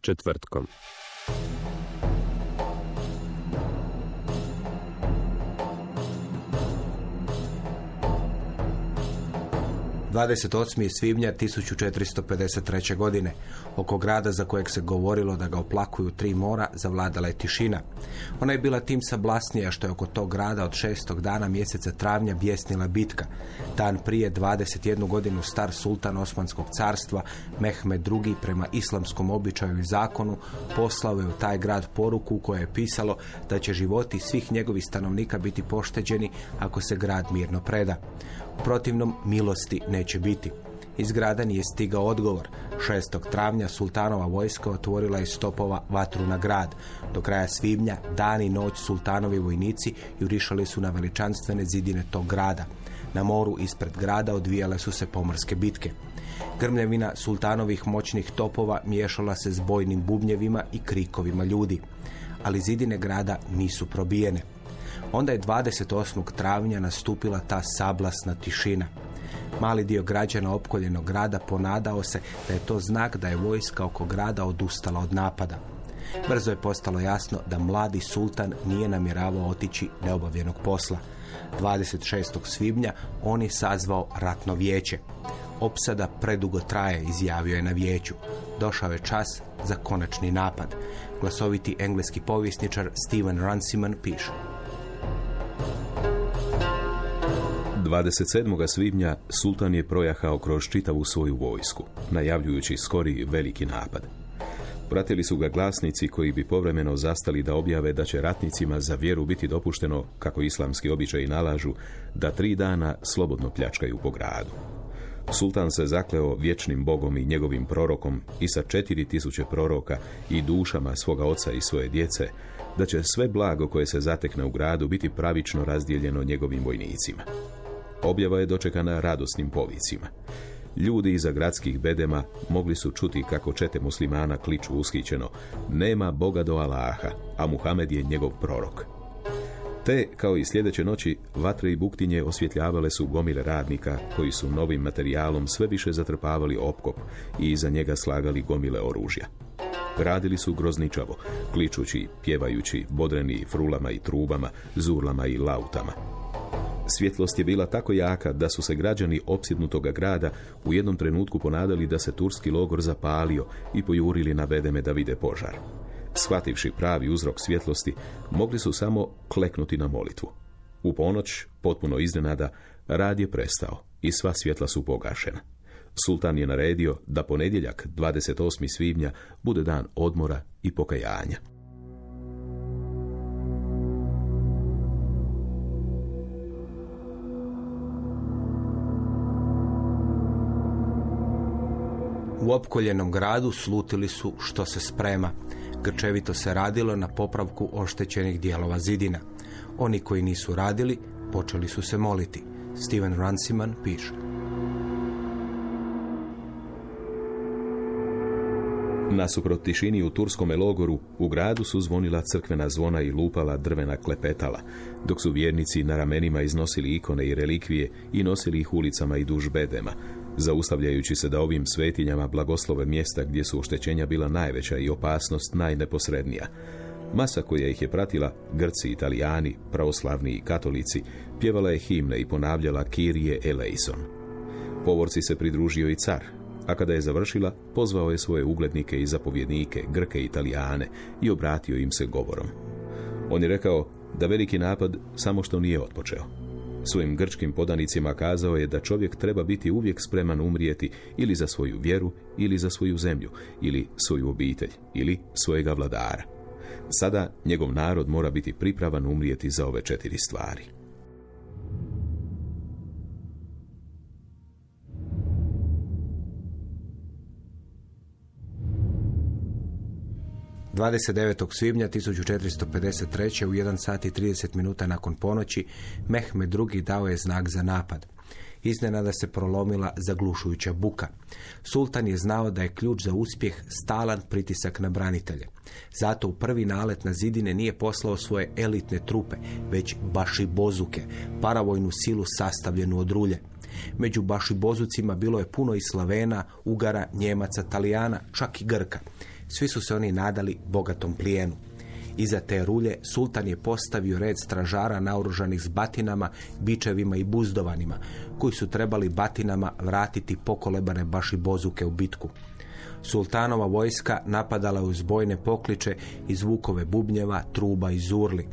Četvrtkom. 28. svibnja 1453. godine. Oko grada za kojeg se govorilo da ga oplakuju tri mora, zavladala je tišina. Ona je bila tim sablasnija što je oko tog grada od šestog dana mjeseca travnja bjesnila bitka. Dan prije 21 godinu star sultan Osmanskog carstva Mehmed II. prema islamskom običaju i zakonu poslao je u taj grad poruku u kojoj je pisalo da će životi svih njegovih stanovnika biti pošteđeni ako se grad mirno preda. Protivnom milosti neće biti. Iz grada nije stigao odgovor. 6. travnja sultanova vojska otvorila je stopova vatru na grad. Do kraja svibnja, dan i noć sultanovi vojnici jurišali su na veličanstvene zidine tog grada. Na moru ispred grada odvijale su se pomorske bitke. Grmljavina sultanovih moćnih topova miješala se s bojnim bubnjevima i krikovima ljudi. Ali zidine grada nisu probijene. Onda je 28. travnja nastupila ta sablasna tišina. Mali dio građana opkoljenog grada ponadao se da je to znak da je vojska oko grada odustala od napada. Brzo je postalo jasno da mladi sultan nije namjeravao otići neobavljenog posla. 26. svibnja on je sazvao ratno vijeće. Opsada predugo traje, izjavio je na vijeću. Došao je čas za konačni napad. Glasoviti engleski povjesničar Steven Runciman piše. 27. svibnja sultan je projahao kroz čitavu svoju vojsku, najavljujući skori veliki napad. Pratili su ga glasnici koji bi povremeno zastali da objave da će ratnicima za vjeru biti dopušteno, kako islamski običaji nalažu, da tri dana slobodno pljačkaju po gradu. Sultan se zakleo vječnim bogom i njegovim prorokom i sa četiri tisuće proroka i dušama svoga oca i svoje djece, da će sve blago koje se zatekne u gradu biti pravično razdijeljeno njegovim vojnicima. Objava je dočekana radosnim povicima. Ljudi iza gradskih bedema mogli su čuti kako čete muslimana kliču ushićeno nema Boga do Allaha, a Muhamed je njegov prorok. Te, kao i sljedeće noći, vatre i buktinje osvjetljavale su gomile radnika koji su novim materijalom sve više zatrpavali opkop i iza njega slagali gomile oružja. Radili su grozničavo, kličući, pjevajući, bodreni frulama i trubama, zurlama i lautama. Svjetlost je bila tako jaka da su se građani opsjednutoga grada u jednom trenutku ponadali da se turski logor zapalio i pojurili na bedeme da vide požar. Shvativši pravi uzrok svjetlosti, mogli su samo kleknuti na molitvu. U ponoć, potpuno iznenada, rad je prestao i sva svjetla su pogašena. Sultan je naredio da ponedjeljak, 28. svibnja, bude dan odmora i pokajanja. U opkoljenom gradu slutili su što se sprema. Grčevito se radilo na popravku oštećenih dijelova zidina. Oni koji nisu radili, počeli su se moliti. Steven Runciman piše. Nasuprot tišini u turskome logoru, u gradu su zvonila crkvena zvona i lupala drvena klepetala, dok su vjernici na ramenima iznosili ikone i relikvije i nosili ih ulicama i duž bedema, zaustavljajući se da ovim svetinjama blagoslove mjesta gdje su oštećenja bila najveća i opasnost najneposrednija. Masa koja ih je pratila, Grci, Italijani, pravoslavni i katolici, pjevala je himne i ponavljala Kirije eleison. Povorci se pridružio i car, a kada je završila, pozvao je svoje uglednike i zapovjednike, Grke i Italijane i obratio im se govorom. On je rekao, da veliki napad samo što nije otpočeo. Svojim grčkim podanicima kazao je da čovjek treba biti uvijek spreman umrijeti ili za svoju vjeru, ili za svoju zemlju, ili svoju obitelj, ili svojega vladara. Sada njegov narod mora biti pripravan umrijeti za ove četiri stvari. 29. svibnja 1453. u 1 sat i 30 minuta nakon ponoći Mehmed II. dao je znak za napad. Iznenada se prolomila zaglušujuća buka. Sultan je znao da je ključ za uspjeh stalan pritisak na branitelje. Zato u prvi nalet na zidine nije poslao svoje elitne trupe, već baši bozuke, paravojnu silu sastavljenu od rulje. Među baši bozucima bilo je puno i Slavena, Ugara, Njemaca, Talijana, čak i Grka. Svi su se oni nadali bogatom plijenu. Iza te rulje sultan je postavio red stražara naoružanih s batinama, bičevima i buzdovanima, koji su trebali batinama vratiti pokolebane baši bozuke u bitku. Sultanova vojska napadala uz bojne pokliče i zvukove bubnjeva, truba i zurli.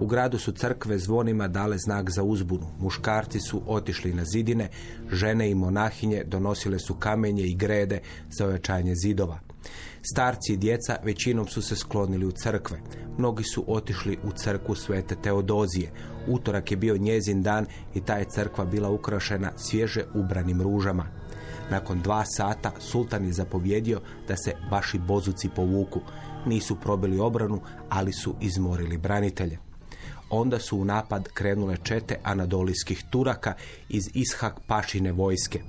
U gradu su crkve zvonima dale znak za uzbunu. Muškarci su otišli na zidine, žene i monahinje donosile su kamenje i grede za ojačanje zidova. Starci i djeca većinom su se sklonili u crkve. Mnogi su otišli u crkvu Svete Teodozije. Utorak je bio njezin dan i ta je crkva bila ukrašena svježe ubranim ružama. Nakon dva sata sultan je zapovjedio da se baši bozuci povuku. Nisu probili obranu, ali su izmorili branitelje. Onda su u napad krenule čete anadolijskih Turaka iz Ishak Pašine vojske.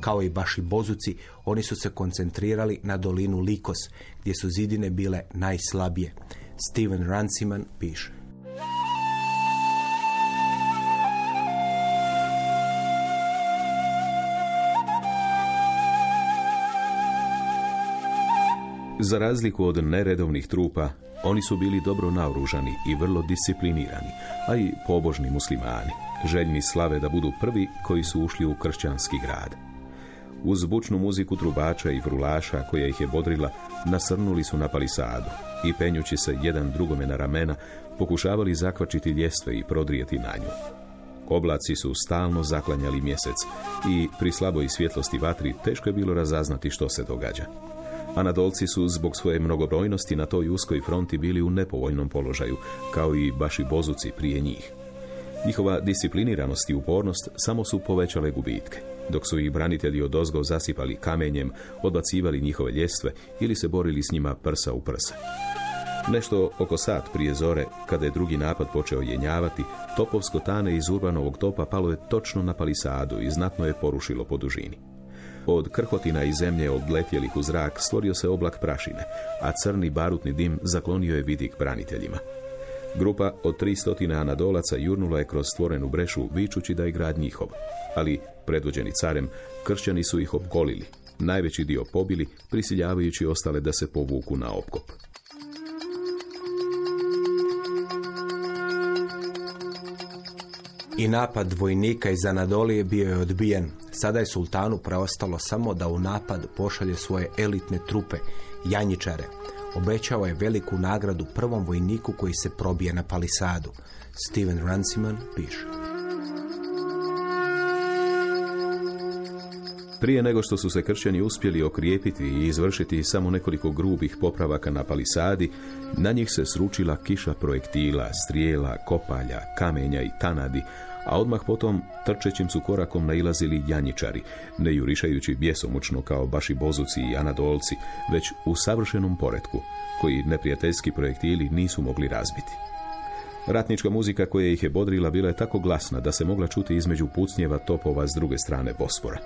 Kao i baši bozuci, oni su se koncentrirali na dolinu Likos, gdje su zidine bile najslabije. Steven Ranciman piše. Za razliku od neredovnih trupa, oni su bili dobro naoružani i vrlo disciplinirani, a i pobožni muslimani, željni slave da budu prvi koji su ušli u kršćanski grad. Uz bučnu muziku trubača i vrulaša koja ih je bodrila, nasrnuli su na palisadu i penjući se jedan drugome na ramena, pokušavali zakvačiti ljestve i prodrijeti na nju. Oblaci su stalno zaklanjali mjesec i pri slaboj svjetlosti vatri teško je bilo razaznati što se događa. Anadolci su zbog svoje mnogobrojnosti na toj uskoj fronti bili u nepovoljnom položaju, kao i baši bozuci prije njih. Njihova discipliniranost i upornost samo su povećale gubitke dok su ih branitelji od ozgo zasipali kamenjem, odbacivali njihove ljestve ili se borili s njima prsa u prsa. Nešto oko sat prije zore, kada je drugi napad počeo jenjavati, topovsko tane iz urbanovog topa palo je točno na palisadu i znatno je porušilo po dužini. Od krhotina i zemlje odletjelih u zrak stvorio se oblak prašine, a crni barutni dim zaklonio je vidik braniteljima. Grupa od 300 anadolaca jurnula je kroz stvorenu brešu vičući da je grad njihov. Ali, predvođeni carem, kršćani su ih opkolili. Najveći dio pobili, prisiljavajući ostale da se povuku na opkop. I napad vojnika iz Anadolije bio je odbijen. Sada je sultanu preostalo samo da u napad pošalje svoje elitne trupe, janjičare, obećao je veliku nagradu prvom vojniku koji se probije na palisadu. Steven Ranciman piše. Prije nego što su se kršćani uspjeli okrijepiti i izvršiti samo nekoliko grubih popravaka na palisadi, na njih se sručila kiša projektila, strijela, kopalja, kamenja i tanadi, a odmah potom trčećim su korakom nailazili janjičari, ne jurišajući bjesomučno kao baši bozuci i anadolci, već u savršenom poretku, koji neprijateljski projektili nisu mogli razbiti. Ratnička muzika koja ih je bodrila bila je tako glasna da se mogla čuti između pucnjeva topova s druge strane Bospora.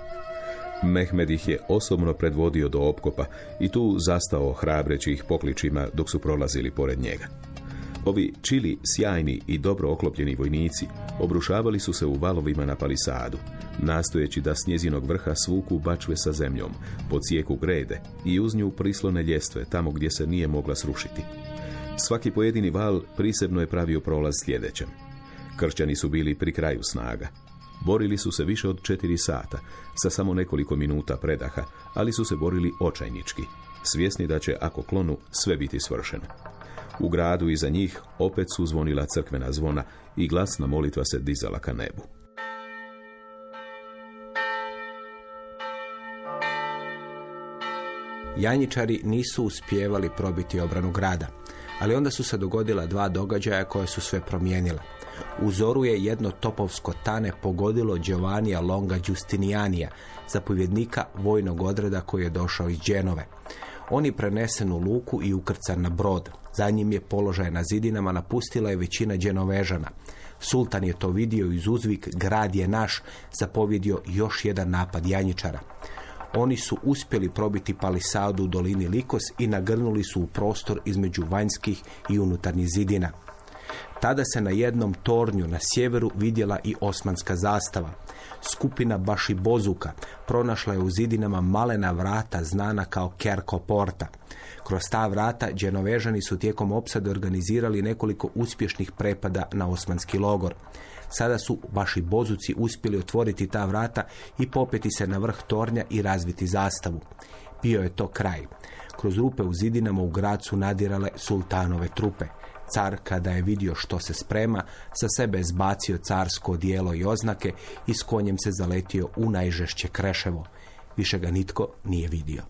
Mehmed ih je osobno predvodio do opkopa i tu zastao hrabreći ih pokličima dok su prolazili pored njega. Ovi čili, sjajni i dobro oklopljeni vojnici obrušavali su se u valovima na palisadu, nastojeći da s njezinog vrha svuku bačve sa zemljom, po cijeku grede i uz nju prislone ljestve tamo gdje se nije mogla srušiti. Svaki pojedini val prisebno je pravio prolaz sljedećem. Kršćani su bili pri kraju snaga. Borili su se više od četiri sata, sa samo nekoliko minuta predaha, ali su se borili očajnički, svjesni da će, ako klonu, sve biti svršeno. U gradu iza njih opet su zvonila crkvena zvona i glasna molitva se dizala ka nebu. Janjičari nisu uspijevali probiti obranu grada, ali onda su se dogodila dva događaja koje su sve promijenila. U zoru je jedno topovsko tane pogodilo Giovannija Longa Giustinianija, zapovjednika vojnog odreda koji je došao iz Dženove. On je prenesen u luku i ukrcan na brod. Za njim je položaj na zidinama napustila je većina Đenovežana. Sultan je to vidio iz uzvik grad je naš, zapovjedio još jedan napad Janjičara. Oni su uspjeli probiti palisadu u dolini Likos i nagrnuli su u prostor između vanjskih i unutarnjih zidina. Tada se na jednom tornju na sjeveru vidjela i osmanska zastava. Skupina Baši Bozuka pronašla je u zidinama malena vrata znana kao Kerko Porta. Kroz ta vrata dženovežani su tijekom opsade organizirali nekoliko uspješnih prepada na osmanski logor. Sada su baši bozuci uspjeli otvoriti ta vrata i popeti se na vrh tornja i razviti zastavu. Bio je to kraj. Kroz rupe u zidinama u grad su nadirale sultanove trupe. Car, kada je vidio što se sprema, sa sebe zbacio carsko dijelo i oznake i s konjem se zaletio u najžešće kreševo. Više ga nitko nije vidio.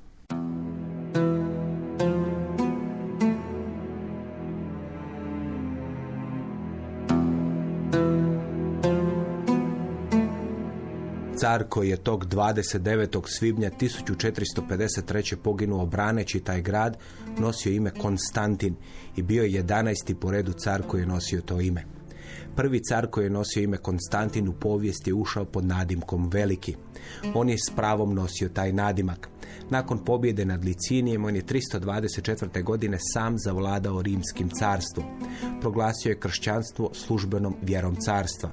Car koji je tog 29. svibnja 1453. poginuo braneći taj grad, nosio ime Konstantin i bio je 11. po redu car koji je nosio to ime. Prvi car koji je nosio ime Konstantin u povijesti je ušao pod nadimkom Veliki. On je s pravom nosio taj nadimak. Nakon pobjede nad Licinijem, on je 324. godine sam zavladao rimskim carstvom. Proglasio je kršćanstvo službenom vjerom carstva.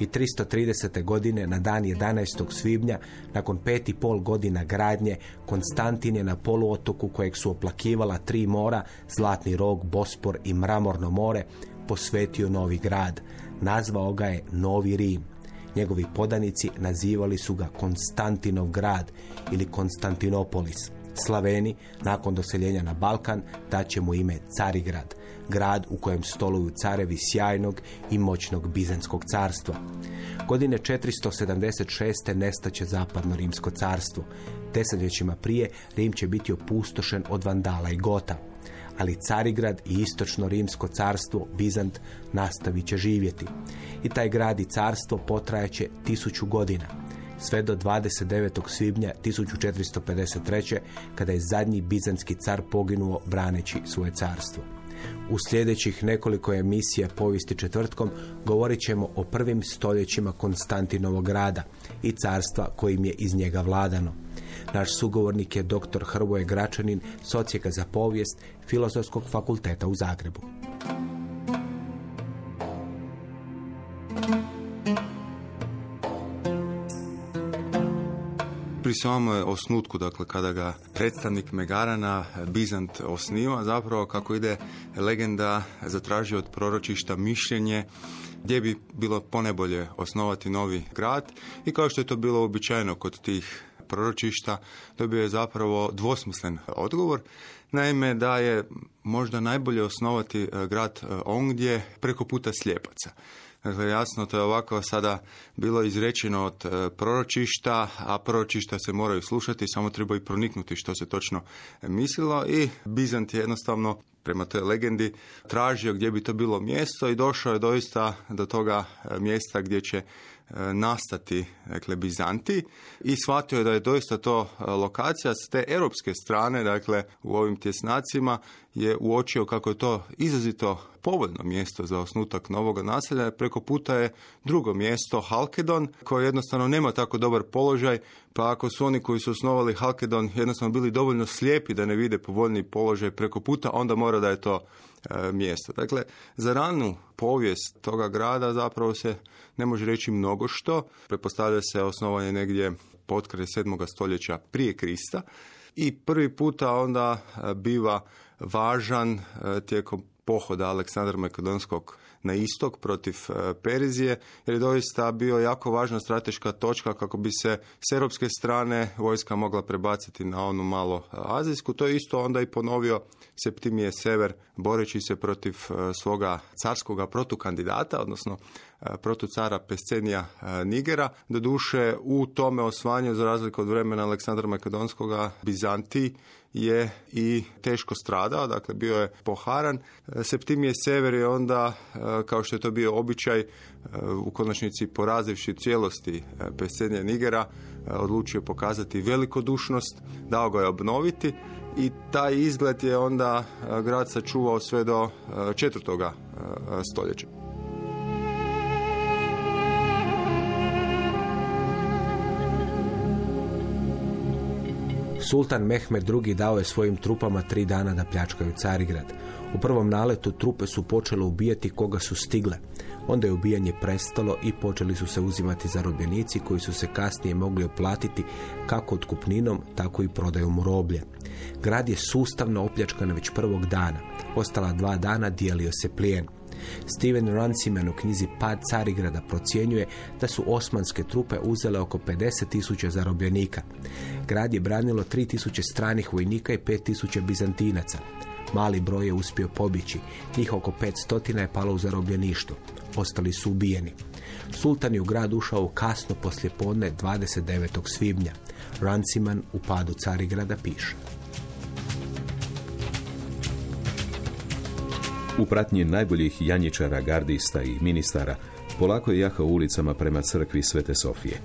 I 330. godine, na dan 11. svibnja, nakon pet i pol godina gradnje, Konstantin je na poluotoku kojeg su oplakivala tri mora, Zlatni rog, Bospor i Mramorno more, posvetio novi grad. Nazvao ga je Novi Rim. Njegovi podanici nazivali su ga Konstantinov grad ili Konstantinopolis. Slaveni, nakon doseljenja na Balkan, daće mu ime Carigrad, grad u kojem stoluju carevi sjajnog i moćnog Bizanskog carstva. Godine 476. nestaće zapadno rimsko carstvo. Desetljećima prije Rim će biti opustošen od Vandala i Gota ali Carigrad i istočno rimsko carstvo Bizant nastavit će živjeti. I taj grad i carstvo potrajaće tisuću godina, sve do 29. svibnja 1453. kada je zadnji bizantski car poginuo braneći svoje carstvo. U sljedećih nekoliko emisija povijesti četvrtkom govorit ćemo o prvim stoljećima Konstantinovog grada i carstva kojim je iz njega vladano. Naš sugovornik je dr. Hrvoje Gračanin, socijeka za povijest Filozofskog fakulteta u Zagrebu. Pri samome osnutku, dakle, kada ga predstavnik Megarana Bizant osniva, zapravo kako ide legenda zatražio od proročišta mišljenje gdje bi bilo ponebolje osnovati novi grad i kao što je to bilo uobičajeno kod tih proročišta dobio je zapravo dvosmislen odgovor. Naime, da je možda najbolje osnovati e, grad e, ondje preko puta slijepaca. Dakle, jasno, to je ovako sada bilo izrečeno od e, proročišta, a proročišta se moraju slušati, samo treba i proniknuti što se točno mislilo i Bizant je jednostavno prema toj legendi tražio gdje bi to bilo mjesto i došao je doista do toga mjesta gdje će nastati dakle, Bizanti i shvatio je da je doista to e, lokacija s te europske strane, dakle u ovim tjesnacima je uočio kako je to izrazito povoljno mjesto za osnutak novog naselja. Preko puta je drugo mjesto, Halkedon, koje jednostavno nema tako dobar položaj, pa ako su oni koji su osnovali Halkedon jednostavno bili dovoljno slijepi da ne vide povoljni položaj preko puta, onda mora da je to e, mjesto. Dakle, za ranu povijest toga grada zapravo se ne može reći mnogo što. Prepostavlja se osnovanje negdje potkraj 7. stoljeća prije Krista i prvi puta onda e, biva važan e, tijekom pohoda Aleksandra Makedonskog na istok protiv e, Perizije, jer je doista bio jako važna strateška točka kako bi se s europske strane vojska mogla prebaciti na onu malo azijsku. To je isto onda i ponovio Septimije Sever boreći se protiv e, svoga carskoga protukandidata, odnosno e, protucara Pescenija Nigera. Doduše u tome osvanju za razliku od vremena Aleksandra Makedonskoga Bizantiji je i teško stradao, dakle bio je poharan. Septimije Sever je onda, e, kao što je to bio običaj, e, u konačnici porazivši cijelosti e, Pescenija Nigera, odlučio pokazati velikodušnost, dao ga je obnoviti i taj izgled je onda grad sačuvao sve do četvrtoga stoljeća. Sultan Mehmed II dao je svojim trupama tri dana da pljačkaju Carigrad. U prvom naletu trupe su počele ubijati koga su stigle. Onda je ubijanje prestalo i počeli su se uzimati zarobljenici koji su se kasnije mogli oplatiti kako otkupninom, tako i prodajom roblje. Grad je sustavno opljačkan već prvog dana. Ostala dva dana dijelio se plijen. Steven Runciman u knjizi Pad Carigrada procjenjuje da su osmanske trupe uzele oko 50 tisuća zarobljenika. Grad je branilo 3000 stranih vojnika i 5000 bizantinaca. Mali broj je uspio pobići, njih oko 500 je palo u zarobljeništvu. Ostali su ubijeni. Sultan je u grad ušao u kasno poslijepodne 29. svibnja. Ranciman u padu Carigrada piše. U pratnji najboljih janjičara, gardista i ministara polako je jahao ulicama prema crkvi Svete Sofije.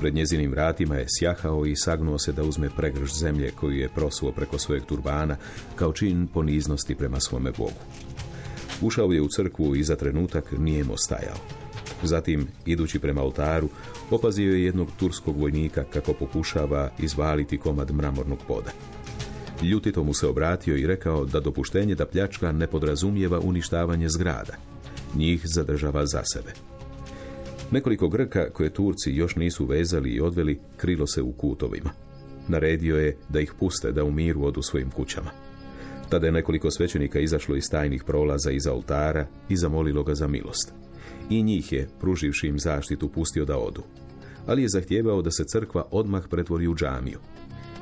Pred njezinim vratima je sjahao i sagnuo se da uzme pregrž zemlje koju je prosuo preko svojeg turbana kao čin poniznosti prema svome Bogu. Ušao je u crkvu i za trenutak nijemo stajao. Zatim, idući prema oltaru, opazio je jednog turskog vojnika kako pokušava izvaliti komad mramornog poda. Ljutito mu se obratio i rekao da dopuštenje da pljačka ne podrazumijeva uništavanje zgrada. Njih zadržava za sebe. Nekoliko Grka koje Turci još nisu vezali i odveli krilo se u kutovima. Naredio je da ih puste da u miru odu svojim kućama. Tada je nekoliko svećenika izašlo iz tajnih prolaza iza oltara i zamolilo ga za milost. I njih je, pruživši im zaštitu, pustio da odu. Ali je zahtijevao da se crkva odmah pretvori u džamiju.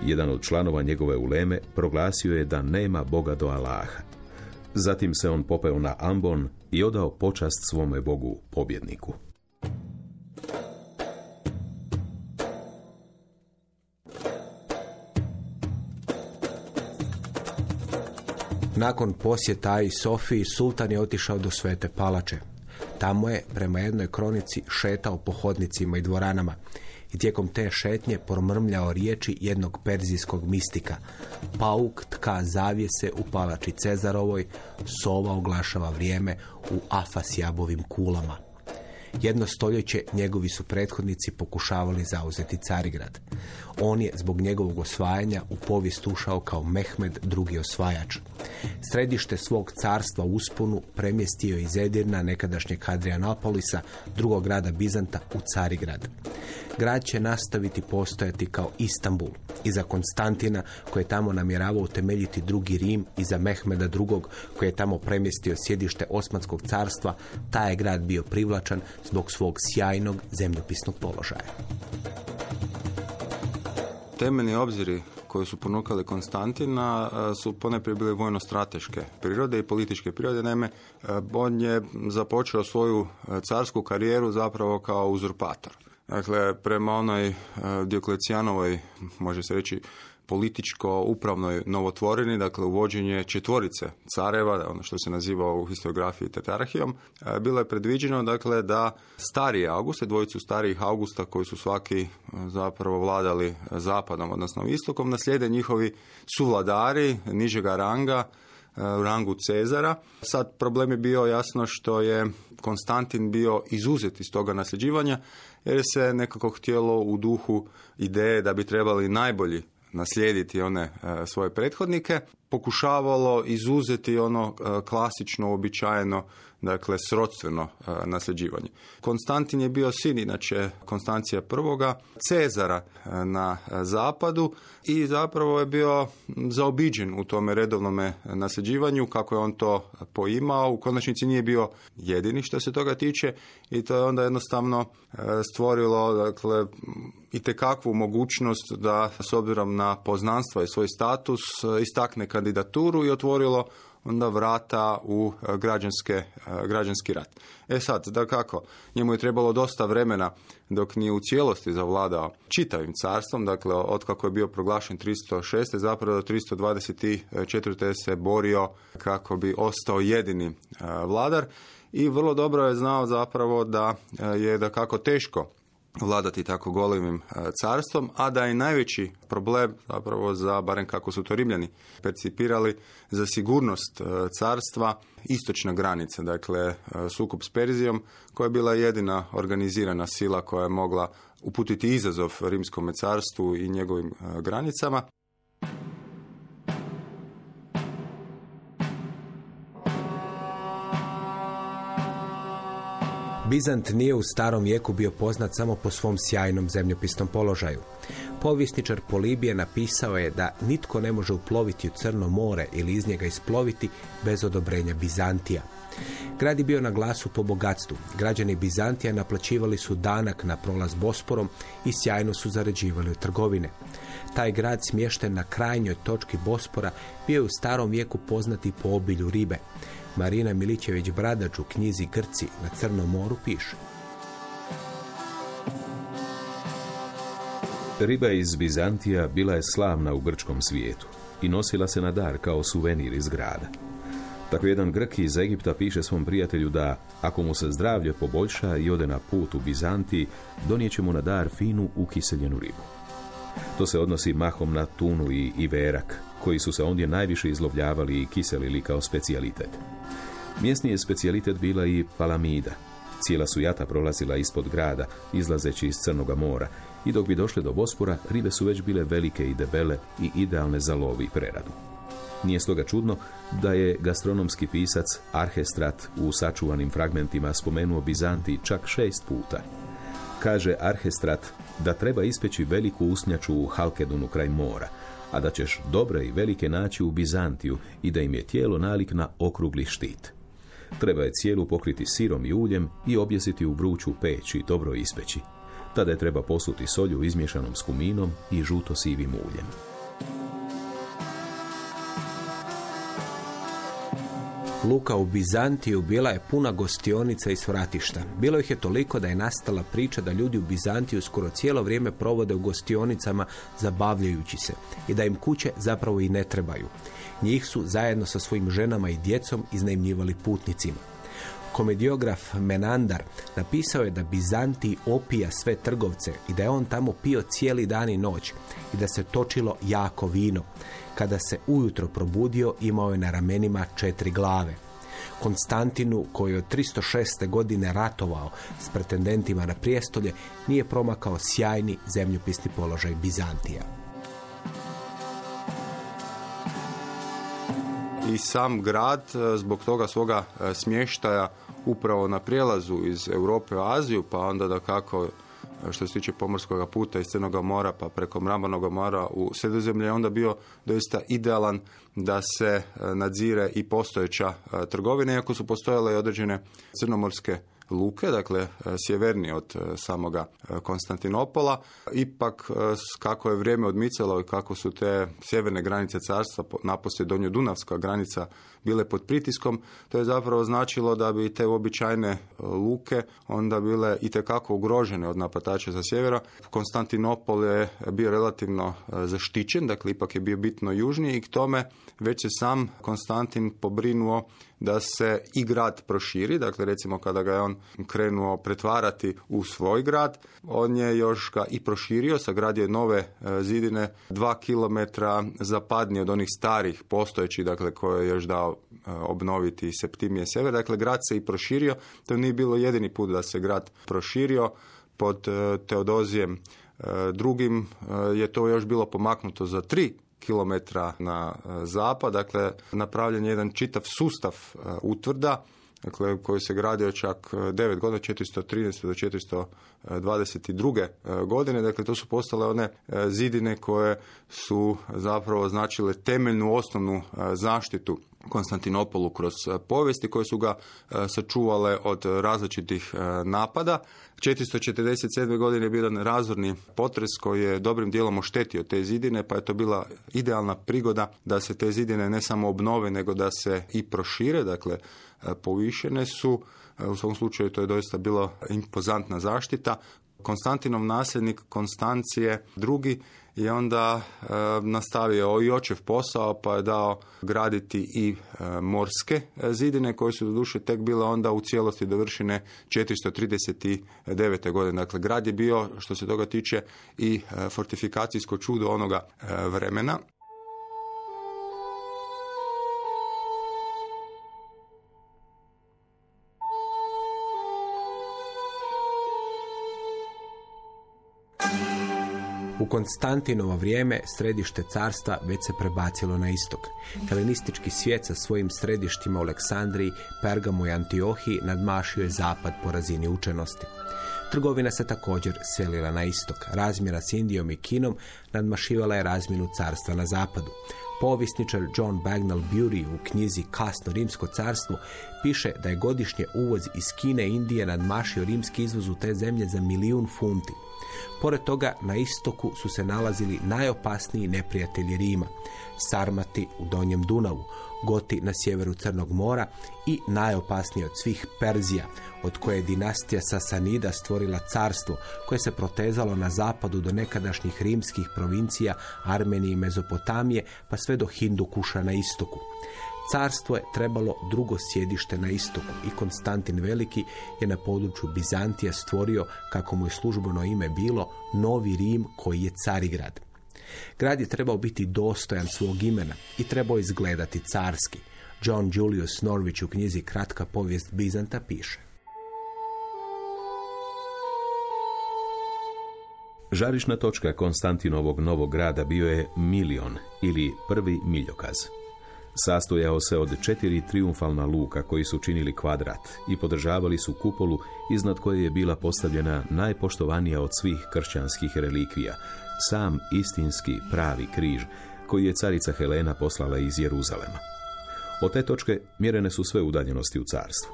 Jedan od članova njegove uleme proglasio je da nema Boga do Allaha. Zatim se on popeo na Ambon i odao počast svome Bogu pobjedniku. Nakon posjeta i Sofiji, sultan je otišao do Svete palače. Tamo je, prema jednoj kronici, šetao po hodnicima i dvoranama i tijekom te šetnje promrmljao riječi jednog perzijskog mistika. Pauk tka zavijese u palači Cezarovoj, sova oglašava vrijeme u Afasjabovim kulama. Jedno stoljeće njegovi su prethodnici pokušavali zauzeti Carigrad. On je zbog njegovog osvajanja u povijest ušao kao Mehmed drugi osvajač. Središte svog carstva usponu premjestio iz Edirna, nekadašnjeg Hadrianapolisa, drugog grada Bizanta, u Carigrad. Grad će nastaviti postojati kao Istanbul. Iza Konstantina, koji je tamo namjeravao utemeljiti drugi Rim, i za Mehmeda II, koji je tamo premjestio sjedište Osmanskog carstva, taj je grad bio privlačan zbog svog sjajnog zemljopisnog položaja. Temeljni obziri koji su ponukali Konstantina e, su poneprije bile vojno-strateške prirode i političke prirode. Naime, e, on je započeo svoju e, carsku karijeru zapravo kao uzurpator. Dakle, prema onoj Dioklecijanovoj, može se reći, političko-upravnoj novotvorini, dakle uvođenje četvorice careva, ono što se naziva u historiografiji tetarahijom, e, bilo je predviđeno dakle da starije Auguste, dvojicu starijih Augusta koji su svaki e, zapravo vladali zapadom, odnosno istokom, naslijede njihovi suvladari nižega ranga, e, u rangu Cezara. Sad problem je bio jasno što je Konstantin bio izuzet iz toga nasljeđivanja jer se nekako htjelo u duhu ideje da bi trebali najbolji naslijediti one e, svoje prethodnike, pokušavalo izuzeti ono e, klasično, običajeno dakle srodstveno e, nasljeđivanje. Konstantin je bio sin, inače Konstancija prvoga, Cezara e, na zapadu i zapravo je bio zaobiđen u tome redovnome nasljeđivanju, kako je on to poimao. U konačnici nije bio jedini što se toga tiče i to je onda jednostavno stvorilo dakle, i tekakvu mogućnost da s obzirom na poznanstva i svoj status istakne kandidaturu i otvorilo onda vrata u e, građanske, e, građanski rat. E sad, da kako, njemu je trebalo dosta vremena dok nije u cijelosti zavladao čitavim carstvom, dakle od kako je bio proglašen 306. zapravo do 324. se borio kako bi ostao jedini e, vladar i vrlo dobro je znao zapravo da je da kako teško vladati tako golemim e, carstvom, a da je najveći problem zapravo za, barem kako su to Rimljani percipirali, za sigurnost e, carstva istočna granica, dakle e, sukup s Perzijom koja je bila jedina organizirana sila koja je mogla uputiti izazov rimskom carstvu i njegovim granicama. Bizant nije u starom vijeku bio poznat samo po svom sjajnom zemljopisnom položaju. Povjesničar Polibije napisao je da nitko ne može uploviti u Crno more ili iz njega isploviti bez odobrenja Bizantija. Grad je bio na glasu po bogatstvu. Građani Bizantija naplaćivali su danak na prolaz Bosporom i sjajno su zarađivali trgovine. Taj grad smješten na krajnjoj točki Bospora bio je u starom vijeku poznati po obilju ribe. Marina Milićević Bradač u knjizi Grci na Crnom moru piše. Riba iz Bizantija bila je slavna u grčkom svijetu i nosila se na dar kao suvenir iz grada. Tako jedan Grk iz Egipta piše svom prijatelju da, ako mu se zdravlje poboljša i ode na put u Bizantiji, donijet mu na dar finu ukiseljenu ribu. To se odnosi mahom na tunu i iverak, koji su se ondje najviše izlovljavali i kiselili kao specijalitet. Mjesni je specijalitet bila i palamida. Cijela su jata prolazila ispod grada, izlazeći iz Crnoga mora, i dok bi došle do Bospora, ribe su već bile velike i debele i idealne za lov i preradu. Nije stoga čudno da je gastronomski pisac Arhestrat u sačuvanim fragmentima spomenuo Bizanti čak šest puta. Kaže Arhestrat da treba ispeći veliku usnjaču u Halkedunu kraj mora, a da ćeš dobre i velike naći u Bizantiju i da im je tijelo nalik na okrugli štit. Treba je cijelu pokriti sirom i uljem i objesiti u vruću peć i dobro ispeći. Tada je treba posuti solju izmješanom s kuminom i žuto-sivim uljem. Luka u Bizantiju bila je puna gostionica i svratišta. Bilo ih je toliko da je nastala priča da ljudi u Bizantiju skoro cijelo vrijeme provode u gostionicama zabavljajući se i da im kuće zapravo i ne trebaju. Njih su zajedno sa svojim ženama i djecom iznajmljivali putnicima. Komediograf Menandar napisao je da Bizanti opija sve trgovce i da je on tamo pio cijeli dan i noć i da se točilo jako vino. Kada se ujutro probudio imao je na ramenima četiri glave. Konstantinu, koji je od 306. godine ratovao s pretendentima na prijestolje, nije promakao sjajni zemljopisni položaj Bizantija. i sam grad e, zbog toga svoga e, smještaja upravo na prijelazu iz Europe u Aziju, pa onda da kako što se tiče pomorskog puta iz Crnog mora pa preko Mramornog mora u Sredozemlje je onda bio doista idealan da se nadzire i postojeća trgovina, iako su postojale i određene crnomorske luke, dakle e, sjevernije od e, samoga e, Konstantinopola. Ipak kako je vrijeme odmicalo i kako su te sjeverne granice carstva, naposlije donjo Dunavska granica bile pod pritiskom, to je zapravo značilo da bi te običajne luke onda bile i tekako ugrožene od napadača sa sjevera. Konstantinopol je bio relativno zaštićen, dakle ipak je bio bitno južniji i k tome već se sam Konstantin pobrinuo da se i grad proširi, dakle recimo kada ga je on krenuo pretvarati u svoj grad, on je još ga i proširio, sagradio je nove e, zidine dva kilometra zapadnije od onih starih postojećih, dakle koje je još dao e, obnoviti Septimije Sever, dakle grad se i proširio, to nije bilo jedini put da se grad proširio pod e, Teodozijem drugim je to još bilo pomaknuto za tri kilometra na e, zapad, dakle napravljen je jedan čitav sustav e, utvrda dakle, koji se gradio čak 9 godina, 413. do 422. e, godine. Dakle, to su postale one e, zidine koje su zapravo značile temeljnu osnovnu e, zaštitu Konstantinopolu kroz e, povijesti koje su ga e, sačuvale od različitih e, napada. 447. godine je bio jedan razorni potres koji je dobrim dijelom oštetio te zidine, pa je to bila idealna prigoda da se te zidine ne samo obnove, nego da se i prošire, dakle povišene su. U svom slučaju to je doista bila impozantna zaštita. Konstantinov nasljednik Konstancije drugi je onda e, nastavio i očev posao pa je dao graditi i e, morske e, zidine koje su doduše tek bile onda u cijelosti dovršene 439. godine. Dakle, grad je bio što se toga tiče i e, fortifikacijsko čudo onoga e, vremena. U Konstantinovo vrijeme središte carstva već se prebacilo na istok. Helenistički svijet sa svojim središtima u Aleksandriji, Pergamu i Antiohiji nadmašio je zapad po razini učenosti. Trgovina se također selila na istok. Razmjena s Indijom i Kinom nadmašivala je razmjenu carstva na zapadu. Povisničar John Bagnall Bury u knjizi Kasno rimsko carstvo piše da je godišnje uvoz iz Kine i Indije nadmašio rimski izvoz u te zemlje za milijun funti. Pored toga, na istoku su se nalazili najopasniji neprijatelji Rima. Sarmati u Donjem Dunavu, Goti na sjeveru Crnog mora i najopasniji od svih Perzija, od koje je dinastija Sasanida stvorila carstvo koje se protezalo na zapadu do nekadašnjih rimskih provincija Armenije i Mezopotamije pa sve do Hindukuša na istoku. Carstvo je trebalo drugo sjedište na istoku i Konstantin Veliki je na području Bizantija stvorio, kako mu je službeno ime bilo, Novi Rim koji je Carigrad. Grad je trebao biti dostojan svog imena i trebao izgledati carski. John Julius Norwich u knjizi Kratka povijest Bizanta piše. Žarišna točka Konstantinovog novog grada bio je Milion ili prvi miljokaz. Sastojao se od četiri triumfalna luka koji su činili kvadrat i podržavali su kupolu iznad koje je bila postavljena najpoštovanija od svih kršćanskih relikvija, sam istinski pravi križ koji je carica Helena poslala iz Jeruzalema. Od te točke mjerene su sve udaljenosti u carstvu.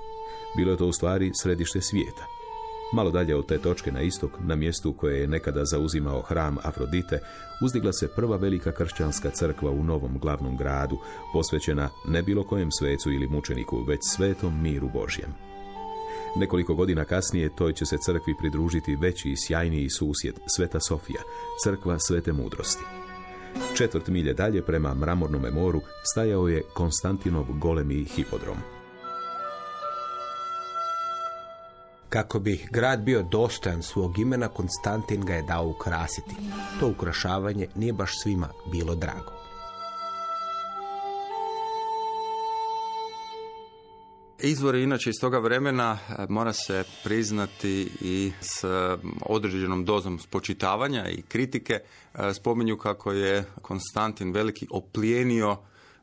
Bilo je to u stvari središte svijeta. Malo dalje od te točke na istok, na mjestu koje je nekada zauzimao hram Afrodite, uzdigla se prva velika kršćanska crkva u novom glavnom gradu, posvećena ne bilo kojem svecu ili mučeniku, već svetom miru Božjem. Nekoliko godina kasnije toj će se crkvi pridružiti veći i sjajniji susjed, Sveta Sofija, crkva svete mudrosti. Četvrt milje dalje prema mramornome moru stajao je Konstantinov golemi hipodrom. Kako bi grad bio dostojan svog imena, Konstantin ga je dao ukrasiti. To ukrašavanje nije baš svima bilo drago. Izvori inače iz toga vremena e, mora se priznati i s e, određenom dozom spočitavanja i kritike. E, Spominju kako je Konstantin Veliki oplijenio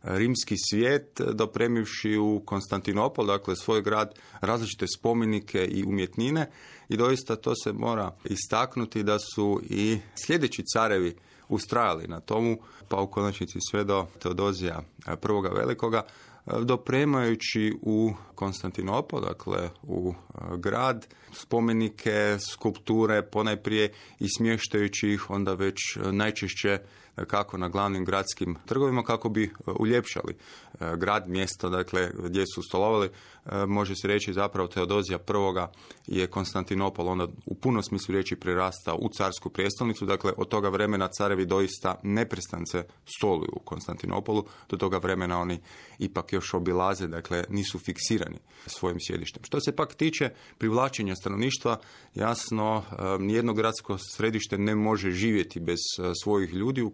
rimski svijet dopremivši u Konstantinopol, dakle svoj grad, različite spomenike i umjetnine. I doista to se mora istaknuti da su i sljedeći carevi ustrajali na tomu, pa u konačnici sve do Teodozija prvoga velikoga, dopremajući u Konstantinopol, dakle u grad, spomenike, skulpture, ponajprije i smještajući ih onda već najčešće kako na glavnim gradskim trgovima kako bi uljepšali grad, mjesto dakle, gdje su stolovali. Može se reći zapravo Teodozija prvoga je Konstantinopol onda u punom smislu riječi prirastao u carsku prijestolnicu. Dakle, od toga vremena carevi doista neprestance stoluju u Konstantinopolu. Do toga vremena oni ipak još obilaze, dakle nisu fiksirani svojim sjedištem. Što se pak tiče privlačenja stanovništva, jasno, nijedno gradsko središte ne može živjeti bez svojih ljudi u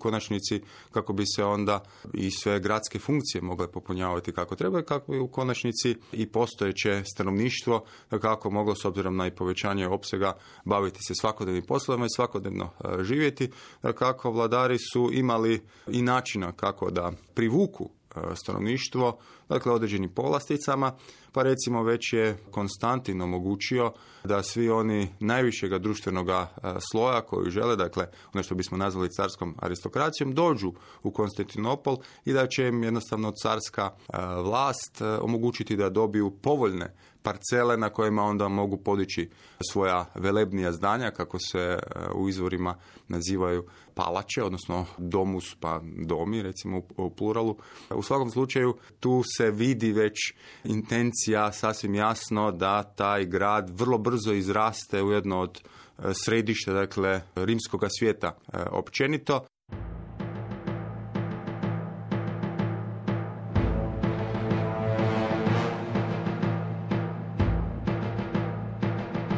kako bi se onda i sve gradske funkcije mogle popunjavati kako treba i kako bi u konačnici i postojeće stanovništvo kako moglo s obzirom na i povećanje opsega baviti se svakodnevnim poslovima i svakodnevno živjeti, kako vladari su imali i načina kako da privuku stanovništvo, dakle određenim povlasticama, pa recimo već je Konstantin omogućio da svi oni najvišega društvenog sloja koji žele, dakle ono što bismo nazvali carskom aristokracijom, dođu u Konstantinopol i da će im jednostavno carska vlast omogućiti da dobiju povoljne parcele na kojima onda mogu podići svoja velebnija zdanja, kako se e, u izvorima nazivaju palače, odnosno domus pa domi, recimo u pluralu. U svakom slučaju tu se vidi već intencija sasvim jasno da taj grad vrlo brzo izraste u jedno od e, središta, dakle, rimskog svijeta e, općenito.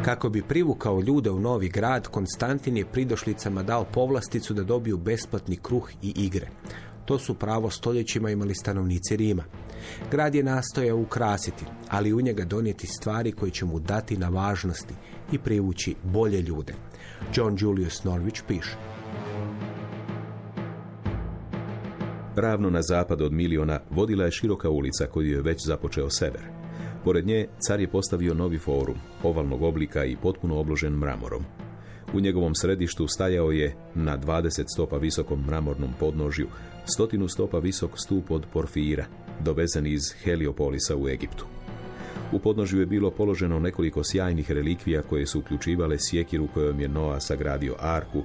Kako bi privukao ljude u novi grad, Konstantin je pridošlicama dao povlasticu da dobiju besplatni kruh i igre. To su pravo stoljećima imali stanovnici Rima. Grad je nastojao ukrasiti, ali u njega donijeti stvari koje će mu dati na važnosti i privući bolje ljude. John Julius Norwich piše. Ravno na zapad od Miliona vodila je široka ulica koju je već započeo sever. Pored nje car je postavio novi forum, ovalnog oblika i potpuno obložen mramorom. U njegovom središtu stajao je na 20 stopa visokom mramornom podnožju stotinu stopa visok stup od porfira, dovezen iz Heliopolisa u Egiptu. U podnožju je bilo položeno nekoliko sjajnih relikvija koje su uključivale sjekiru kojom je Noa sagradio arku,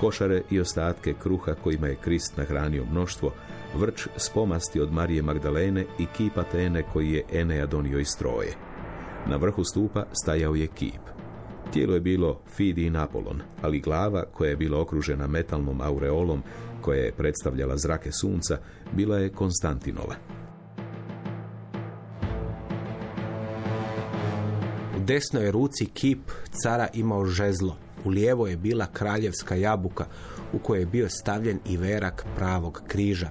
košare i ostatke kruha kojima je Krist nahranio mnoštvo, vrč spomasti od Marije Magdalene i kip Atene koji je Enea donio iz stroje. Na vrhu stupa stajao je kip. Tijelo je bilo Fidi Napolon, ali glava koja je bila okružena metalnom aureolom koja je predstavljala zrake sunca, bila je Konstantinova. Desnoj ruci kip cara imao žezlo. U lijevo je bila kraljevska jabuka u kojoj je bio stavljen i verak pravog križa.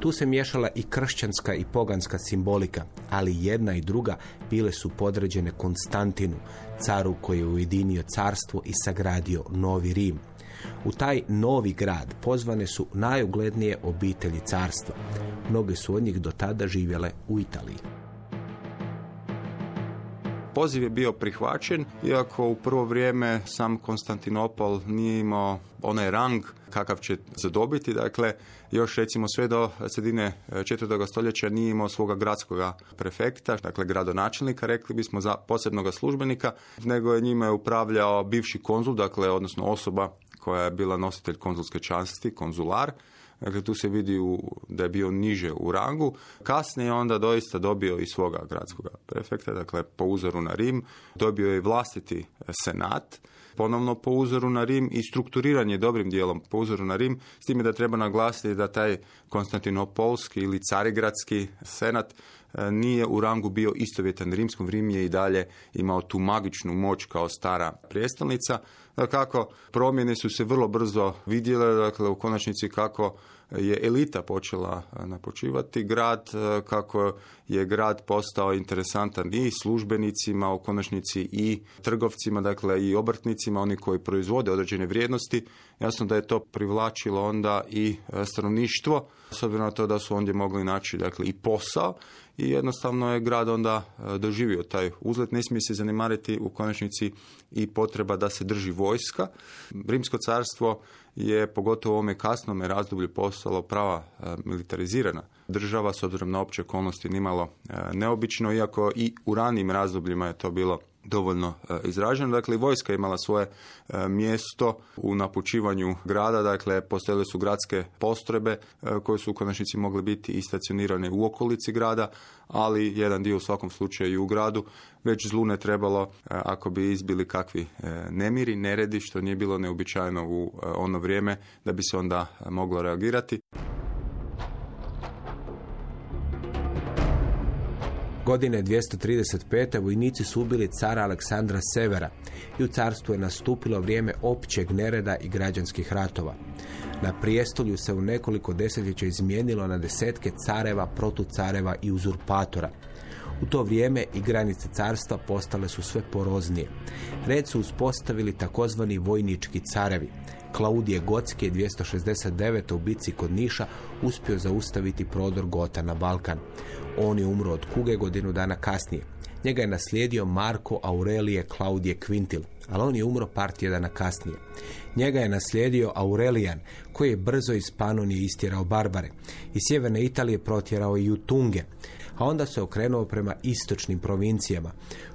Tu se miješala i kršćanska i poganska simbolika, ali jedna i druga bile su podređene Konstantinu, caru koji je ujedinio carstvo i sagradio Novi Rim. U taj novi grad pozvane su najuglednije obitelji carstva. Mnoge su od njih do tada živjele u Italiji. Poziv je bio prihvaćen, iako u prvo vrijeme sam Konstantinopol nije imao onaj rang kakav će zadobiti. Dakle, još recimo sve do sredine četvrtog stoljeća nije imao svoga gradskog prefekta, dakle gradonačelnika, rekli bismo za posebnog službenika, nego je njime upravljao bivši konzul, dakle odnosno osoba koja je bila nositelj konzulske časti, konzular, Dakle, tu se vidi u, da je bio niže u rangu. Kasnije je onda doista dobio i svoga gradskog prefekta, dakle po uzoru na Rim. Dobio je vlastiti senat, ponovno po uzoru na Rim i strukturiranje dobrim dijelom po uzoru na Rim, s time da treba naglasiti da taj Konstantinopolski ili Carigradski senat e, nije u rangu bio istovjetan rimskom. Rim je i dalje imao tu magičnu moć kao stara prijestolnica. Kako promjene su se vrlo brzo vidjele, dakle u konačnici kako je elita počela napočivati grad, kako je grad postao interesantan i službenicima, u konačnici i trgovcima, dakle i obrtnicima, oni koji proizvode određene vrijednosti. Jasno da je to privlačilo onda i stanovništvo, s obzirom na to da su ondje mogli naći dakle, i posao i jednostavno je grad onda doživio taj uzlet. Ne smije se zanemariti u konačnici i potreba da se drži vojska. Rimsko carstvo je pogotovo u ovome kasnome razdoblju postalo prava e, militarizirana država s obzirom na opće okolnosti nimalo e, neobično, iako i u ranijim razdobljima je to bilo dovoljno e, izraženo. Dakle, vojska imala svoje e, mjesto u napučivanju grada, dakle, postojale su gradske postrojbe e, koje su u konačnici mogle biti i stacionirane u okolici grada, ali jedan dio u svakom slučaju i u gradu, već zlu ne trebalo ako bi izbili kakvi nemiri, neredi, što nije bilo neobičajeno u ono vrijeme, da bi se onda moglo reagirati. Godine 235. vojnici su ubili cara Aleksandra Severa i u carstvu je nastupilo vrijeme općeg nereda i građanskih ratova. Na prijestolju se u nekoliko desetljeća izmijenilo na desetke careva, protucareva i uzurpatora. U to vrijeme i granice carstva postale su sve poroznije. Red su uspostavili takozvani vojnički carevi. Klaudije Gotski je 269. u bici kod Niša uspio zaustaviti prodor Gota na Balkan. On je umro od kuge godinu dana kasnije. Njega je naslijedio Marko Aurelije Klaudije Quintil, ali on je umro par tjedana kasnije. Njega je naslijedio Aurelijan, koji je brzo iz Panonije istjerao Barbare. Iz sjeverne Italije protjerao i Jutunge, a onda se okrenuo prema istočnim provincijama,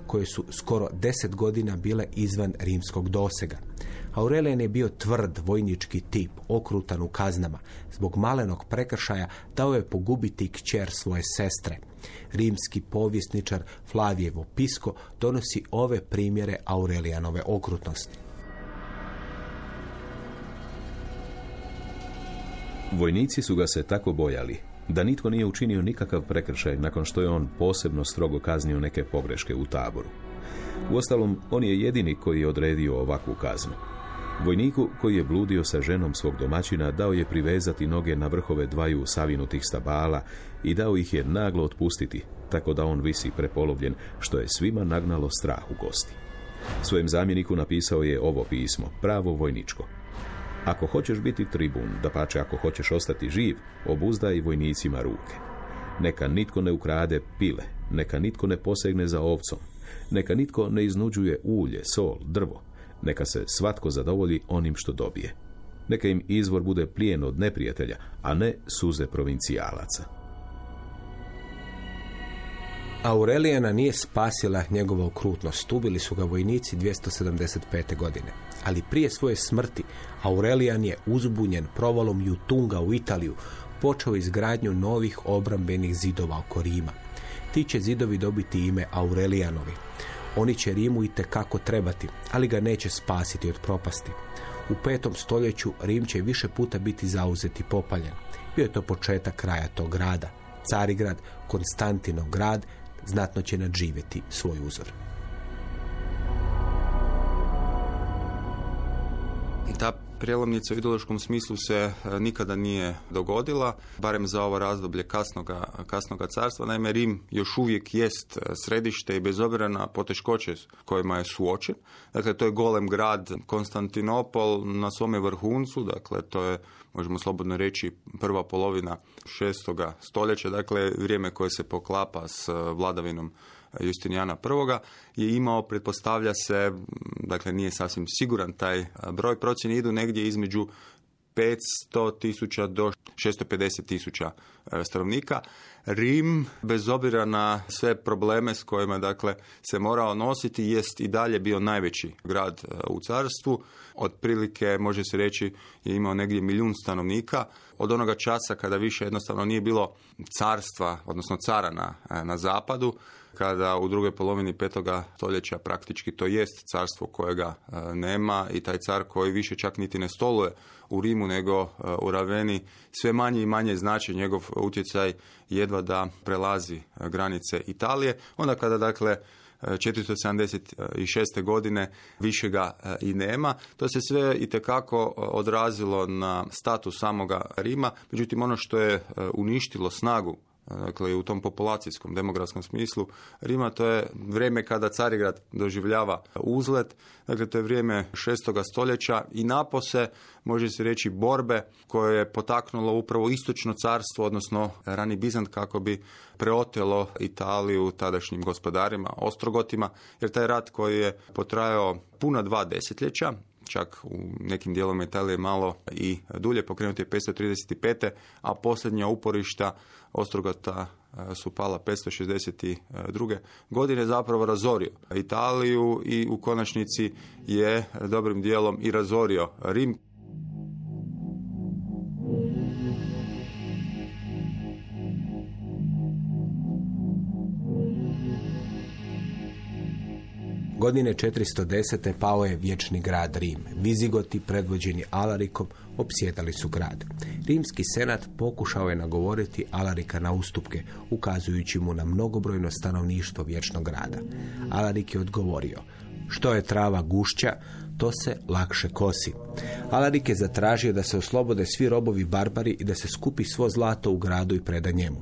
koje su skoro deset godina bile izvan rimskog dosega. Aurelijan je bio tvrd vojnički tip, okrutan u kaznama. Zbog malenog prekršaja dao je pogubiti kćer svoje sestre. Rimski povjesničar Flavijevo Pisko donosi ove primjere Aurelijanove okrutnosti. Vojnici su ga se tako bojali da nitko nije učinio nikakav prekršaj nakon što je on posebno strogo kaznio neke pogreške u taboru. Uostalom, on je jedini koji je odredio ovakvu kaznu. Vojniku koji je bludio sa ženom svog domaćina dao je privezati noge na vrhove dvaju savinutih stabala i dao ih je naglo otpustiti, tako da on visi prepolovljen, što je svima nagnalo strah u kosti. Svojem zamjeniku napisao je ovo pismo, pravo vojničko. Ako hoćeš biti tribun, da pače ako hoćeš ostati živ, obuzdaj vojnicima ruke. Neka nitko ne ukrade pile, neka nitko ne posegne za ovcom, neka nitko ne iznuđuje ulje, sol, drvo, neka se svatko zadovolji onim što dobije. Neka im izvor bude plijen od neprijatelja, a ne suze provincijalaca. Aurelijana nije spasila njegova okrutnost. Ubili su ga vojnici 275. godine. Ali prije svoje smrti Aurelijan je uzbunjen provalom Jutunga u Italiju počeo izgradnju novih obrambenih zidova oko Rima. Ti će zidovi dobiti ime Aurelijanovi. Oni će Rimu i kako trebati, ali ga neće spasiti od propasti. U petom stoljeću Rim će više puta biti zauzet i popaljen. Bio je to početak kraja tog grada. Carigrad, Konstantinov grad, znatno će nadživjeti svoj uzor. Ta prijelomnica u ideološkom smislu se e, nikada nije dogodila, barem za ovo razdoblje kasnoga, kasnoga carstva. Naime, Rim još uvijek jest e, središte i bez obzira na poteškoće s kojima je suočen. Dakle, to je golem grad Konstantinopol na svome vrhuncu, dakle, to je, možemo slobodno reći, prva polovina šestoga stoljeća, dakle, vrijeme koje se poklapa s e, vladavinom Justinijana I je imao, pretpostavlja se, dakle nije sasvim siguran taj broj, procjene idu negdje između 500 tisuća do 650 tisuća e, stanovnika. Rim, bez obzira na sve probleme s kojima dakle, se morao nositi, jest i dalje bio najveći grad e, u carstvu. Otprilike, može se reći, je imao negdje milijun stanovnika. Od onoga časa kada više jednostavno nije bilo carstva, odnosno cara na, e, na zapadu, kada u drugoj polovini petoga stoljeća praktički to jest carstvo kojega e, nema i taj car koji više čak niti ne stoluje u Rimu nego e, u Raveni, sve manje i manje znači njegov utjecaj jedva da prelazi e, granice Italije. Onda kada dakle 476. godine više ga i nema. To se sve i tekako odrazilo na status samoga Rima, međutim ono što je uništilo snagu dakle u tom populacijskom demografskom smislu. Rima to je vrijeme kada Carigrad doživljava uzlet, dakle to je vrijeme šestoga stoljeća i napose može se reći borbe koje je potaknulo upravo istočno carstvo, odnosno rani Bizant kako bi preotelo Italiju tadašnjim gospodarima, ostrogotima, jer taj rat koji je potrajao puna dva desetljeća, čak u nekim dijelovima Italije malo i dulje, pokrenuti je 535. a posljednja uporišta Ostrogota e, su pala 562. godine zapravo razorio Italiju i u konačnici je dobrim dijelom i razorio Rim. Godine 410. pao je vječni grad Rim. Vizigoti, predvođeni Alarikom, opsjedali su grad. Rimski senat pokušao je nagovoriti Alarika na ustupke, ukazujući mu na mnogobrojno stanovništvo vječnog grada. Alarik je odgovorio, što je trava gušća, to se lakše kosi. Alarik je zatražio da se oslobode svi robovi barbari i da se skupi svo zlato u gradu i preda njemu.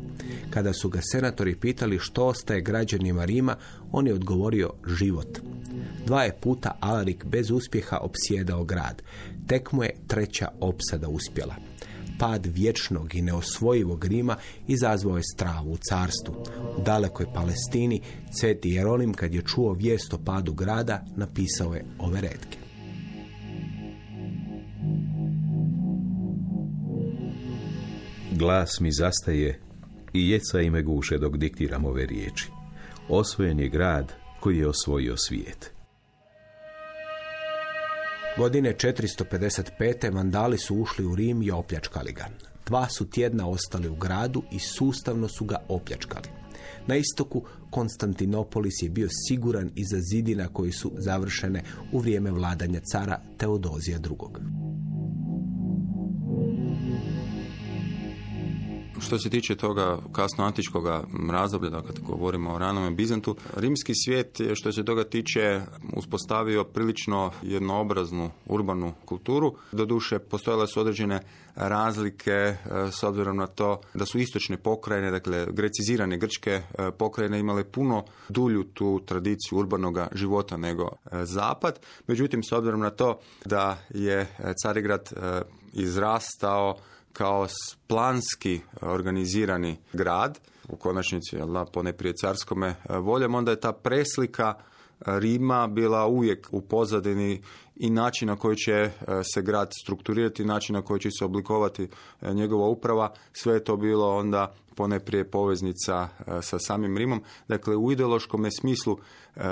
Kada su ga senatori pitali što ostaje građanima Rima, on je odgovorio život. Dva je puta Alarik bez uspjeha opsjedao grad. Tek mu je treća opsada uspjela. Pad vječnog i neosvojivog Rima izazvao je stravu u carstvu. U dalekoj Palestini Sveti Jeronim kad je čuo vijest o padu grada napisao je ove redke. Glas mi zastaje i jeca i me guše dok diktiram ove riječi. Osvojen je grad koji je osvojio svijet. Godine 455. vandali su ušli u Rim i opljačkali ga. Dva su tjedna ostali u gradu i sustavno su ga opljačkali. Na istoku Konstantinopolis je bio siguran iza zidina koji su završene u vrijeme vladanja cara Teodozija II. Što se tiče toga kasno antičkog razdoblja, da kad govorimo o ranome Bizantu, rimski svijet je što se toga tiče uspostavio prilično jednoobraznu urbanu kulturu. Doduše, postojale su određene razlike e, s obzirom na to da su istočne pokrajine, dakle grecizirane grčke e, pokrajine imale puno dulju tu tradiciju urbanog života nego e, zapad. Međutim, s obzirom na to da je Carigrad izrastao kao planski organizirani grad, u konačnici jel pone prije carskome e, voljem, onda je ta preslika e, Rima bila uvijek u pozadini i način na koji će e, se grad strukturirati, način na koji će se oblikovati njegova uprava, sve je to bilo onda poneprije poveznica sa samim Rimom. Dakle, u ideološkom smislu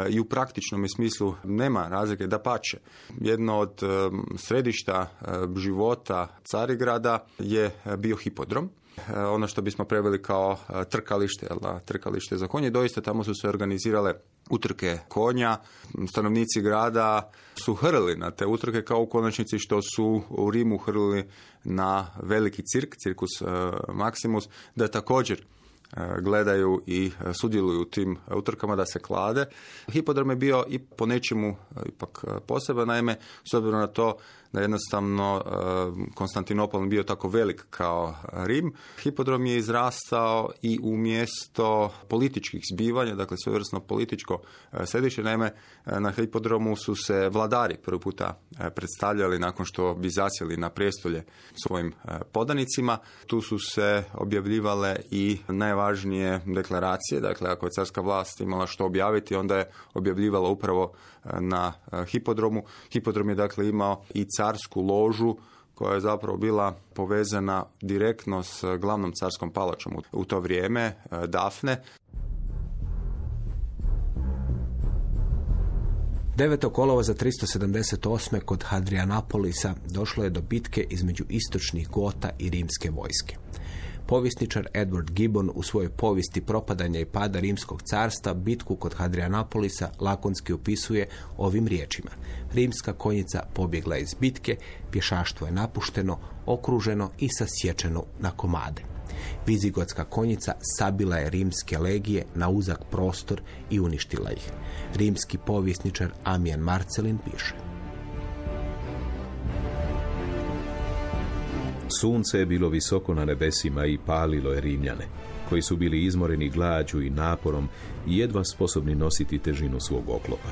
i u praktičnom smislu nema razlike da pače. Jedno od središta života Carigrada je bio hipodrom ono što bismo preveli kao trkalište, trkalište za konje. Doista tamo su se organizirale utrke konja. Stanovnici grada su hrli na te utrke kao u konačnici što su u Rimu hrlili na veliki cirk, cirkus Maximus, da također gledaju i sudjeluju u tim utrkama da se klade. Hipodrom je bio i po nečemu e, ipak poseban, naime, s obzirom na to da jednostavno e, Konstantinopol bio tako velik kao Rim. Hipodrom je izrastao i u mjesto političkih zbivanja, dakle svojevrsno političko središte. Naime, na hipodromu su se vladari prvi puta predstavljali nakon što bi zasjeli na prijestolje svojim podanicima. Tu su se objavljivale i najvažnije deklaracije, dakle ako je carska vlast imala što objaviti, onda je objavljivala upravo na hipodromu. Hipodrom je dakle imao i carsku ložu koja je zapravo bila povezana direktno s glavnom carskom palačom u to vrijeme, Dafne. 9. kolova za 378. kod Hadrianapolisa došlo je do bitke između istočnih Gota i rimske vojske. Povisničar Edward Gibbon u svojoj povijesti propadanja i pada Rimskog carstva bitku kod Hadrianapolisa lakonski opisuje ovim riječima. Rimska konjica pobjegla iz bitke, pješaštvo je napušteno, okruženo i sasječeno na komade. Vizigotska konjica sabila je rimske legije na uzak prostor i uništila ih. Rimski povjesničar Amijan Marcelin piše. Sunce je bilo visoko na nebesima i palilo je Rimljane, koji su bili izmoreni glađu i naporom i jedva sposobni nositi težinu svog oklopa.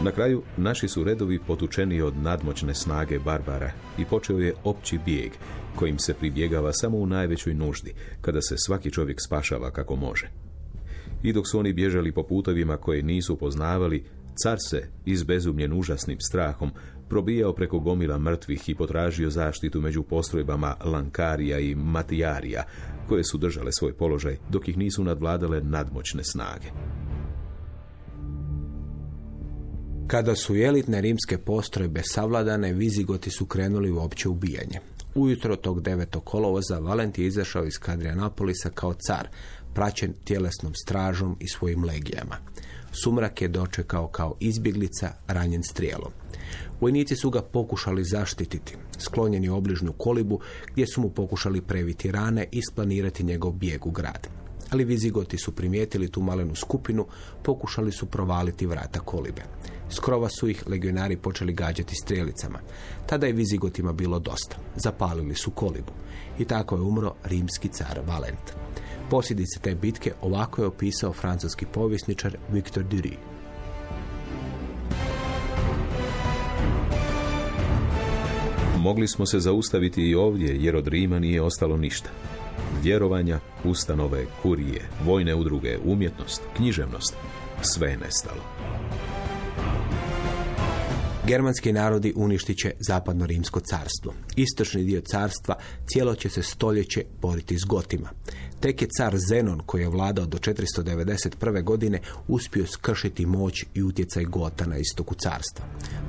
Na kraju, naši su redovi potučeni od nadmoćne snage Barbara i počeo je opći bijeg, kojim se pribjegava samo u najvećoj nuždi, kada se svaki čovjek spašava kako može. I dok su oni bježali po putovima koje nisu poznavali, car se, izbezumljen užasnim strahom, probijao preko gomila mrtvih i potražio zaštitu među postrojbama Lankarija i Matijarija, koje su držale svoj položaj dok ih nisu nadvladale nadmoćne snage. Kada su elitne rimske postrojbe savladane, Vizigoti su krenuli u opće ubijanje. Ujutro tog 9. kolovoza Valent je izašao iz Kadrianapolisa kao car, praćen tjelesnom stražom i svojim legijama. Sumrak je dočekao kao izbjeglica ranjen strijelom. Vojnici su ga pokušali zaštititi, sklonjeni u obližnju kolibu gdje su mu pokušali previti rane i splanirati njegov bijeg u grad. Ali vizigoti su primijetili tu malenu skupinu, pokušali su provaliti vrata kolibe. Skrova su ih legionari počeli gađati strelicama. Tada je Vizigotima bilo dosta. Zapalili su kolibu. I tako je umro rimski car Valent. Posljedice te bitke ovako je opisao francuski povjesničar Victor Dury. Mogli smo se zaustaviti i ovdje jer od Rima nije ostalo ništa. Vjerovanja, ustanove, kurije, vojne udruge, umjetnost, književnost, sve je nestalo. Germanski narodi uništit će zapadno rimsko carstvo. Istočni dio carstva cijelo će se stoljeće boriti s Gotima. Tek je car Zenon, koji je vladao do 491. godine, uspio skršiti moć i utjecaj Gota na istoku carstva.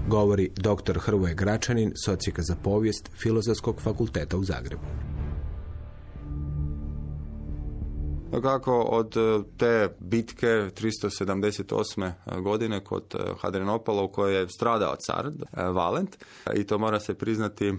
Govori dr. Hrvoje Gračanin, socijeka za povijest Filozofskog fakulteta u Zagrebu. Kako od e, te bitke 378. godine kod e, Hadrianopola u kojoj je stradao car e, Valent i to mora se priznati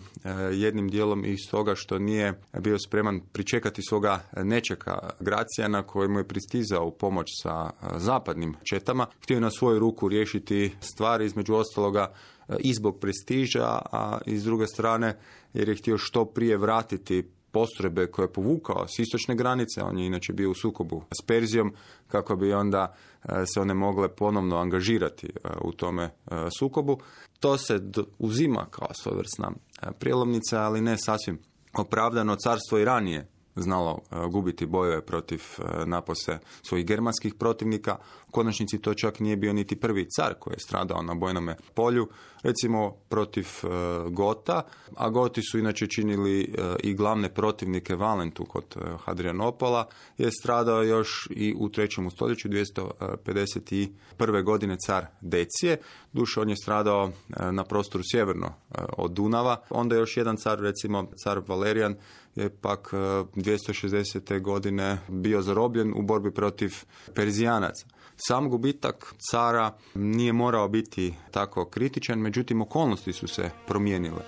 jednim dijelom iz toga što nije bio spreman pričekati svoga nečeka Gracijana koji mu je pristizao u pomoć sa zapadnim četama. Htio je na svoju ruku riješiti stvari između ostaloga i zbog prestiža, a iz druge strane jer je htio što prije vratiti postrojbe koje je povukao s istočne granice, on je inače bio u sukobu s Perzijom, kako bi onda e, se one mogle ponovno angažirati e, u tome e, sukobu. To se uzima kao svojevrsna prijelomnica, ali ne sasvim opravdano. Carstvo i ranije znalo gubiti bojeve protiv napose svojih germanskih protivnika. Konačnici to čak nije bio niti prvi car koji je stradao na bojnome polju recimo protiv e, Gota, a Goti su inače činili e, i glavne protivnike Valentu kod e, Hadrianopola, je stradao još i u trećem stoljeću 251. godine car Decije. Duše on je stradao na prostoru sjeverno od Dunava. Onda još jedan car, recimo car Valerijan, je pak 260. godine bio zarobljen u borbi protiv Perzijanaca. Sam gubitak cara nije morao biti tako kritičan, međutim okolnosti su se promijenile.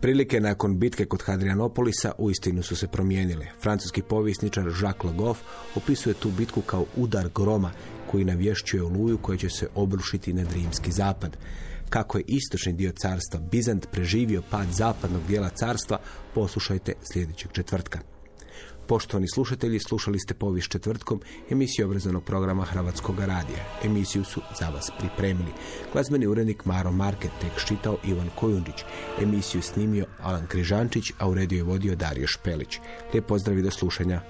Prilike nakon bitke kod Hadrianopolisa uistinu su se promijenile. Francuski povjesničar Jacques Le Goff opisuje tu bitku kao udar groma koji navješćuje oluju koja će se obrušiti na rimski zapad. Kako je istočni dio carstva Bizant preživio pad zapadnog dijela carstva, poslušajte sljedećeg četvrtka. Poštovani slušatelji, slušali ste povijest četvrtkom emisiju obrazovnog programa Hrvatskog radija. Emisiju su za vas pripremili. Glazbeni urednik Maro Market tek čitao Ivan Kojundić. Emisiju snimio Alan Križančić, a u redu je vodio Dario Špelić. Lijep pozdrav i do slušanja.